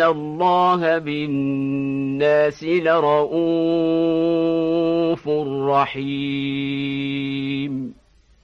الله بالناس لرؤوف رحيم